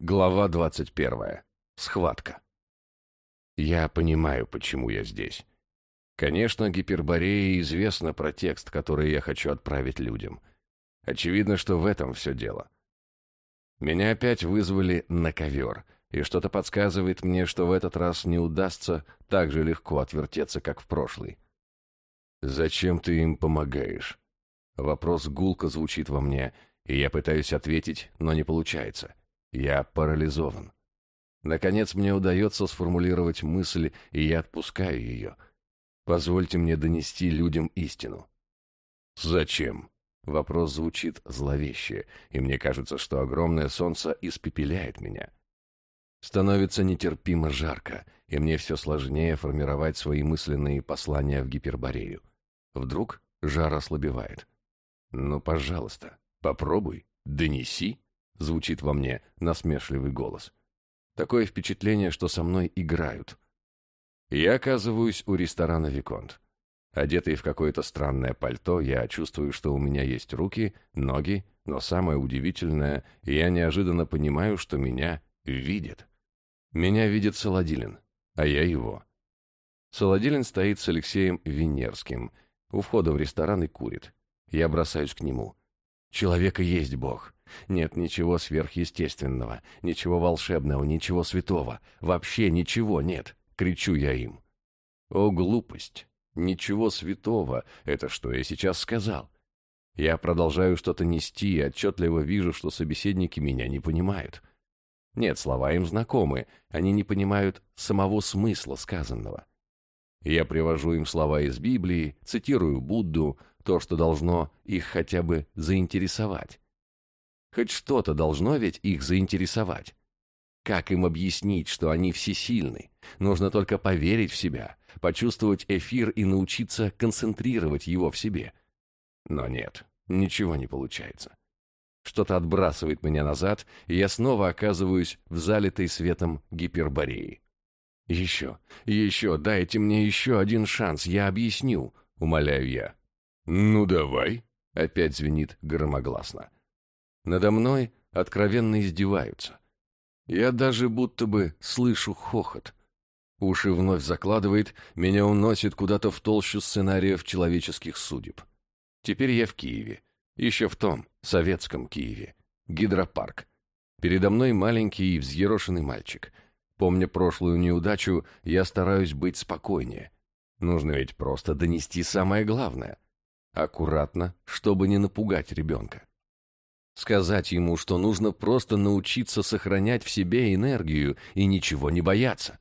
Глава 21. Схватка. Я понимаю, почему я здесь. Конечно, Гипербореи известно про текст, который я хочу отправить людям. Очевидно, что в этом все дело. Меня опять вызвали на ковер, и что-то подсказывает мне, что в этот раз не удастся так же легко отвертеться, как в прошлый. «Зачем ты им помогаешь?» Вопрос гулко звучит во мне, и я пытаюсь ответить, но не получается. Я парализован. Наконец мне удается сформулировать мысль, и я отпускаю ее. Позвольте мне донести людям истину. «Зачем?» Вопрос звучит зловеще, и мне кажется, что огромное солнце испепеляет меня. Становится нетерпимо жарко, и мне все сложнее формировать свои мысленные послания в Гиперборею. Вдруг жар ослабевает. «Ну, пожалуйста, попробуй, донеси». — звучит во мне насмешливый голос. Такое впечатление, что со мной играют. Я оказываюсь у ресторана «Виконт». Одетый в какое-то странное пальто, я чувствую, что у меня есть руки, ноги, но самое удивительное, я неожиданно понимаю, что меня видит. Меня видит Солодилин, а я его. Солодилин стоит с Алексеем Венерским, у входа в ресторан и курит. Я бросаюсь к нему. Человека есть Бог. Нет ничего сверхъестественного, ничего волшебного, ничего святого. Вообще ничего нет, кричу я им. О, глупость! Ничего святого, это что я сейчас сказал? Я продолжаю что-то нести и отчетливо вижу, что собеседники меня не понимают. Нет, слова им знакомы, они не понимают самого смысла сказанного. Я привожу им слова из Библии, цитирую Будду, то, что должно их хотя бы заинтересовать. Хоть что-то должно ведь их заинтересовать. Как им объяснить, что они всесильны? Нужно только поверить в себя, почувствовать эфир и научиться концентрировать его в себе. Но нет, ничего не получается. Что-то отбрасывает меня назад, и я снова оказываюсь в залитой светом гипербореи. «Еще, еще, дайте мне еще один шанс, я объясню», — умоляю я. «Ну давай», — опять звенит громогласно. Надо мной откровенно издеваются. Я даже будто бы слышу хохот. Уши вновь закладывает, меня уносит куда-то в толщу сценариев человеческих судеб. Теперь я в Киеве. Еще в том, советском Киеве. Гидропарк. Передо мной маленький и взъерошенный мальчик. Помня прошлую неудачу, я стараюсь быть спокойнее. Нужно ведь просто донести самое главное. Аккуратно, чтобы не напугать ребенка. Сказать ему, что нужно просто научиться сохранять в себе энергию и ничего не бояться.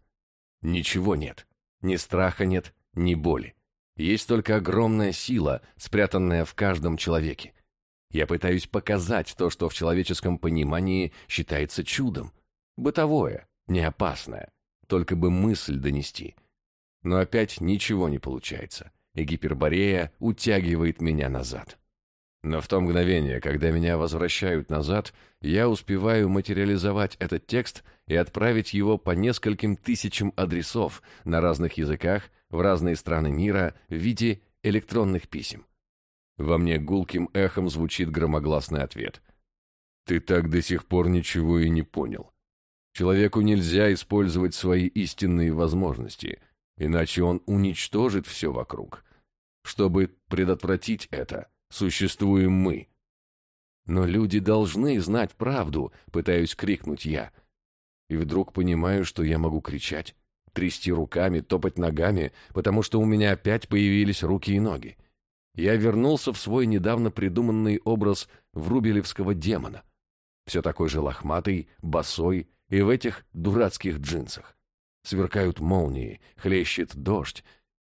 Ничего нет. Ни страха нет, ни боли. Есть только огромная сила, спрятанная в каждом человеке. Я пытаюсь показать то, что в человеческом понимании считается чудом. Бытовое, не опасное. Только бы мысль донести. Но опять ничего не получается, и гиперборея утягивает меня назад. Но в то мгновение, когда меня возвращают назад, я успеваю материализовать этот текст и отправить его по нескольким тысячам адресов на разных языках в разные страны мира в виде электронных писем. Во мне гулким эхом звучит громогласный ответ. «Ты так до сих пор ничего и не понял. Человеку нельзя использовать свои истинные возможности, иначе он уничтожит все вокруг. Чтобы предотвратить это – существуем мы. Но люди должны знать правду, пытаюсь крикнуть я. И вдруг понимаю, что я могу кричать, трясти руками, топать ногами, потому что у меня опять появились руки и ноги. Я вернулся в свой недавно придуманный образ врубелевского демона. Все такой же лохматый, босой и в этих дурацких джинсах. Сверкают молнии, хлещет дождь,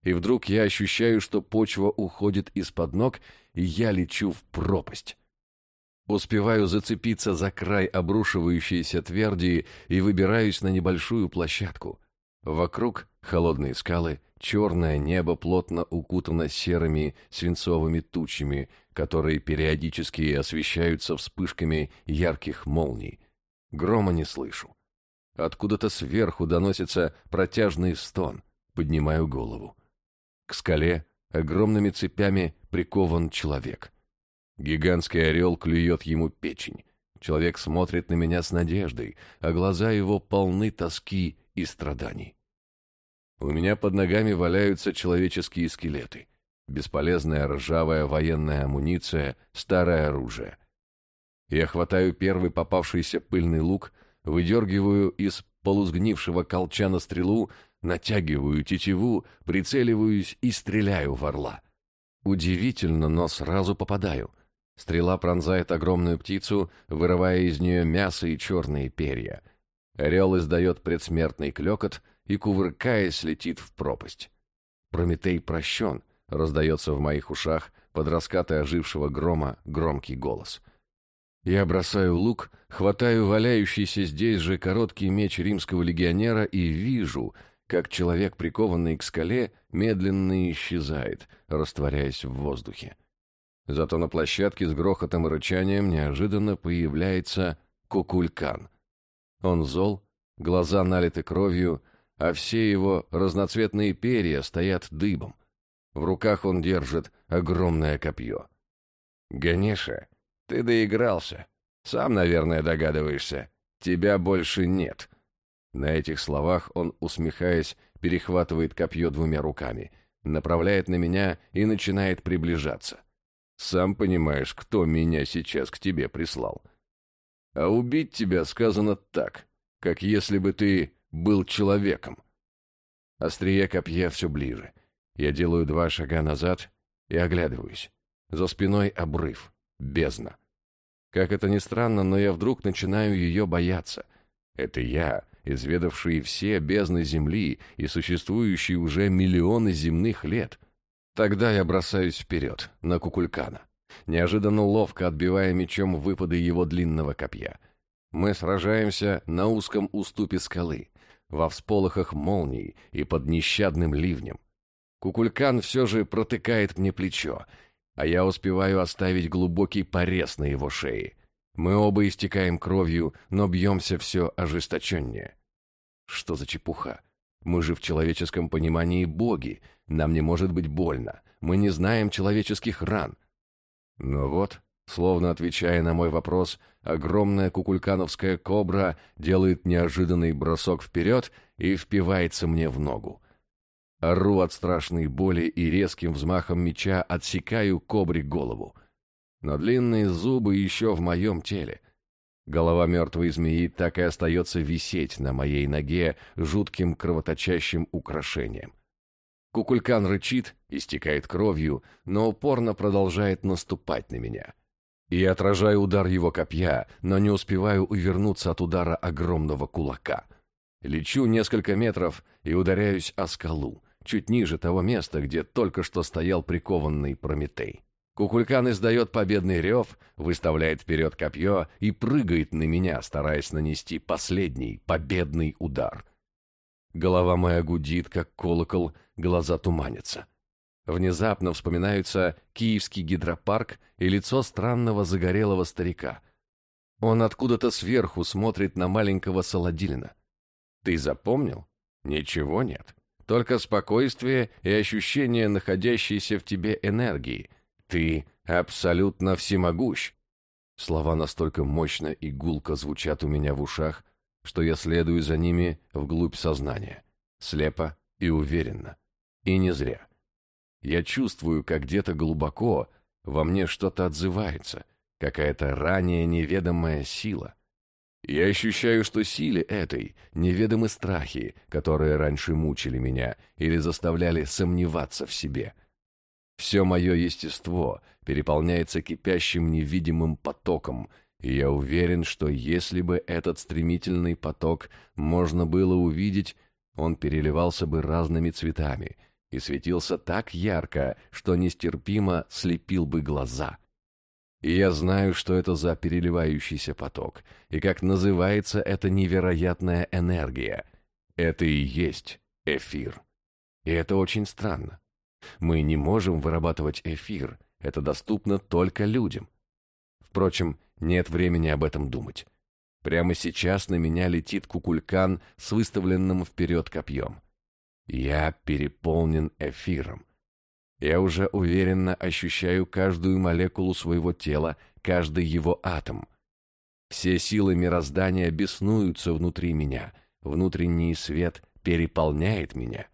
и вдруг я ощущаю, что почва уходит из-под ног, и я лечу в пропасть. Успеваю зацепиться за край обрушивающейся тверди и выбираюсь на небольшую площадку. Вокруг холодные скалы, черное небо плотно укутано серыми свинцовыми тучами, которые периодически освещаются вспышками ярких молний. Грома не слышу. Откуда-то сверху доносится протяжный стон. Поднимаю голову. К скале огромными цепями прикован человек. Гигантский орел клюет ему печень. Человек смотрит на меня с надеждой, а глаза его полны тоски и страданий. У меня под ногами валяются человеческие скелеты. Бесполезная ржавая военная амуниция, старое оружие. Я хватаю первый попавшийся пыльный лук, выдергиваю из полусгнившего колчана стрелу, натягиваю тетиву, прицеливаюсь и стреляю в орла. Удивительно, но сразу попадаю. Стрела пронзает огромную птицу, вырывая из нее мясо и черные перья. Орел издает предсмертный клекот и, кувыркаясь, летит в пропасть. Прометей прощен, раздается в моих ушах под раскаты ожившего грома громкий голос. Я бросаю лук, хватаю валяющийся здесь же короткий меч римского легионера и вижу — как человек, прикованный к скале, медленно исчезает, растворяясь в воздухе. Зато на площадке с грохотом и рычанием неожиданно появляется Кукулькан. Он зол, глаза налиты кровью, а все его разноцветные перья стоят дыбом. В руках он держит огромное копье. «Ганеша, ты доигрался. Сам, наверное, догадываешься. Тебя больше нет», на этих словах он, усмехаясь, перехватывает копье двумя руками, направляет на меня и начинает приближаться. «Сам понимаешь, кто меня сейчас к тебе прислал. А убить тебя сказано так, как если бы ты был человеком». Острие копья все ближе. Я делаю два шага назад и оглядываюсь. За спиной обрыв, бездна. Как это ни странно, но я вдруг начинаю ее бояться. Это я, изведавший все бездны Земли и существующие уже миллионы земных лет. Тогда я бросаюсь вперед, на Кукулькана, неожиданно ловко отбивая мечом выпады его длинного копья. Мы сражаемся на узком уступе скалы, во всполохах молний и под нещадным ливнем. Кукулькан все же протыкает мне плечо, а я успеваю оставить глубокий порез на его шее — мы оба истекаем кровью, но бьемся все ожесточеннее. Что за чепуха? Мы же в человеческом понимании боги. Нам не может быть больно. Мы не знаем человеческих ран. Но вот, словно отвечая на мой вопрос, огромная кукулькановская кобра делает неожиданный бросок вперед и впивается мне в ногу. Ору от страшной боли и резким взмахом меча отсекаю кобре голову но длинные зубы еще в моем теле. Голова мертвой змеи так и остается висеть на моей ноге жутким кровоточащим украшением. Кукулькан рычит, истекает кровью, но упорно продолжает наступать на меня. Я отражаю удар его копья, но не успеваю увернуться от удара огромного кулака. Лечу несколько метров и ударяюсь о скалу, чуть ниже того места, где только что стоял прикованный Прометей. Кукулькан издает победный рев, выставляет вперед копье и прыгает на меня, стараясь нанести последний победный удар. Голова моя гудит, как колокол, глаза туманятся. Внезапно вспоминаются Киевский гидропарк и лицо странного загорелого старика. Он откуда-то сверху смотрит на маленького Солодилина. Ты запомнил? Ничего нет. Только спокойствие и ощущение находящейся в тебе энергии — ты абсолютно всемогущ. Слова настолько мощно и гулко звучат у меня в ушах, что я следую за ними вглубь сознания, слепо и уверенно. И не зря. Я чувствую, как где-то глубоко во мне что-то отзывается, какая-то ранее неведомая сила. Я ощущаю, что силе этой неведомы страхи, которые раньше мучили меня или заставляли сомневаться в себе — все мое естество переполняется кипящим невидимым потоком, и я уверен, что если бы этот стремительный поток можно было увидеть, он переливался бы разными цветами и светился так ярко, что нестерпимо слепил бы глаза. И я знаю, что это за переливающийся поток, и как называется эта невероятная энергия. Это и есть эфир. И это очень странно. Мы не можем вырабатывать эфир, это доступно только людям. Впрочем, нет времени об этом думать. Прямо сейчас на меня летит кукулькан с выставленным вперед копьем. Я переполнен эфиром. Я уже уверенно ощущаю каждую молекулу своего тела, каждый его атом. Все силы мироздания беснуются внутри меня, внутренний свет переполняет меня.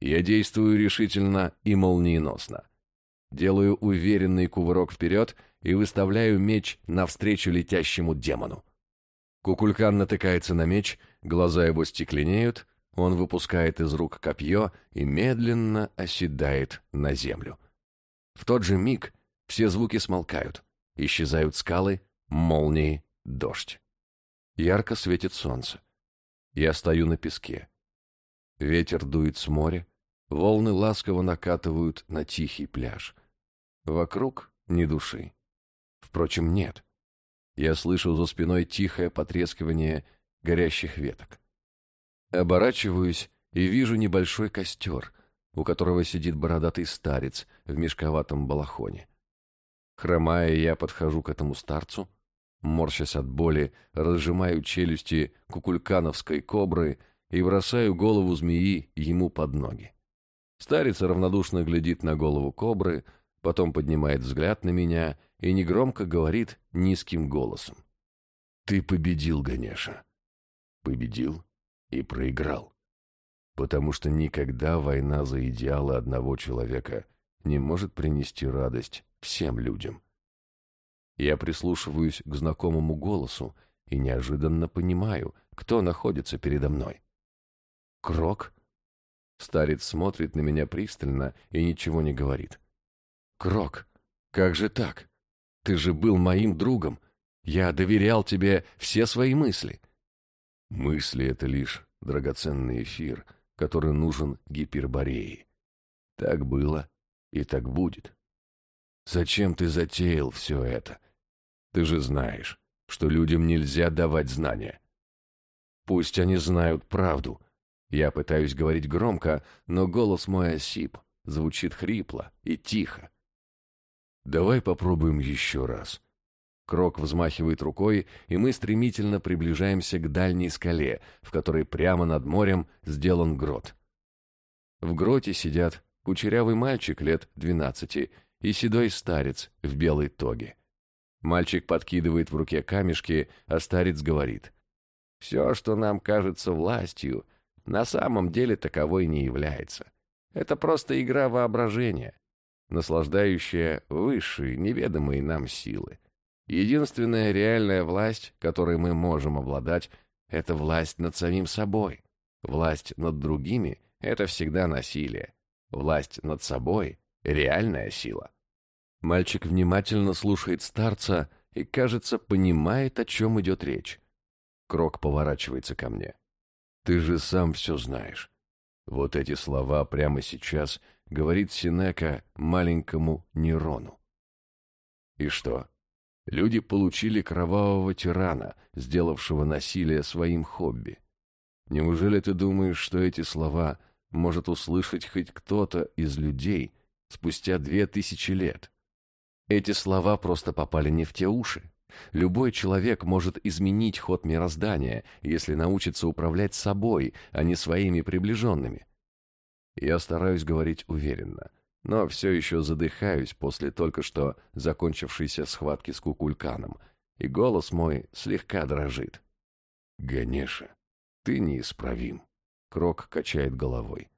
Я действую решительно и молниеносно. Делаю уверенный кувырок вперед и выставляю меч навстречу летящему демону. Кукулькан натыкается на меч, глаза его стекленеют, он выпускает из рук копье и медленно оседает на землю. В тот же миг все звуки смолкают, исчезают скалы, молнии, дождь. Ярко светит солнце. Я стою на песке. Ветер дует с моря, волны ласково накатывают на тихий пляж. Вокруг ни души. Впрочем, нет. Я слышу за спиной тихое потрескивание горящих веток. Оборачиваюсь и вижу небольшой костер, у которого сидит бородатый старец в мешковатом балахоне. Хромая, я подхожу к этому старцу, морщась от боли, разжимаю челюсти кукулькановской кобры и бросаю голову змеи ему под ноги. Старец равнодушно глядит на голову кобры, потом поднимает взгляд на меня и негромко говорит низким голосом. «Ты победил, Ганеша. Победил и проиграл. Потому что никогда война за идеалы одного человека не может принести радость всем людям. Я прислушиваюсь к знакомому голосу и неожиданно понимаю, кто находится передо мной. Крок? Старец смотрит на меня пристально и ничего не говорит. Крок, как же так? Ты же был моим другом. Я доверял тебе все свои мысли. Мысли — это лишь драгоценный эфир, который нужен гипербореи. Так было и так будет. Зачем ты затеял все это? Ты же знаешь, что людям нельзя давать знания. Пусть они знают правду. Я пытаюсь говорить громко, но голос мой осип, звучит хрипло и тихо. Давай попробуем еще раз. Крок взмахивает рукой, и мы стремительно приближаемся к дальней скале, в которой прямо над морем сделан грот. В гроте сидят кучерявый мальчик лет двенадцати и седой старец в белой тоге. Мальчик подкидывает в руке камешки, а старец говорит. «Все, что нам кажется властью, на самом деле таковой не является. Это просто игра воображения, наслаждающая высшие, неведомые нам силы. Единственная реальная власть, которой мы можем обладать, это власть над самим собой. Власть над другими — это всегда насилие. Власть над собой — реальная сила. Мальчик внимательно слушает старца и, кажется, понимает, о чем идет речь. Крок поворачивается ко мне. «Ты же сам все знаешь. Вот эти слова прямо сейчас говорит Синека маленькому Нерону. И что? Люди получили кровавого тирана, сделавшего насилие своим хобби. Неужели ты думаешь, что эти слова может услышать хоть кто-то из людей спустя две тысячи лет? Эти слова просто попали не в те уши. Любой человек может изменить ход мироздания, если научится управлять собой, а не своими приближенными. Я стараюсь говорить уверенно – но все еще задыхаюсь после только что закончившейся схватки с кукульканом, и голос мой слегка дрожит. «Ганеша, ты неисправим», — Крок качает головой.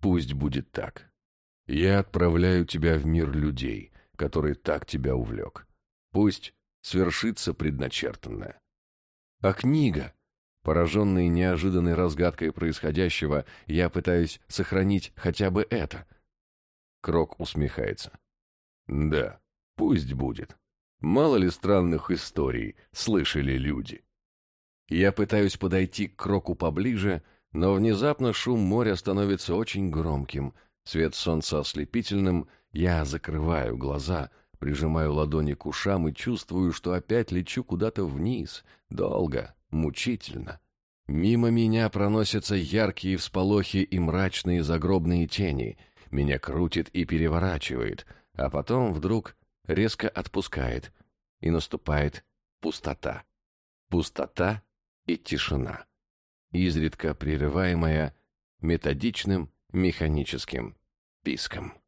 «Пусть будет так. Я отправляю тебя в мир людей, который так тебя увлек. Пусть свершится предначертанное». «А книга?» Пораженный неожиданной разгадкой происходящего, я пытаюсь сохранить хотя бы это — Крок усмехается. Да, пусть будет. Мало ли странных историй слышали люди. Я пытаюсь подойти к Кроку поближе, но внезапно шум моря становится очень громким, свет солнца ослепительным, я закрываю глаза, прижимаю ладони к ушам и чувствую, что опять лечу куда-то вниз, долго, мучительно. Мимо меня проносятся яркие всполохи и мрачные загробные тени — меня крутит и переворачивает, а потом вдруг резко отпускает, и наступает пустота. Пустота и тишина, изредка прерываемая методичным механическим писком.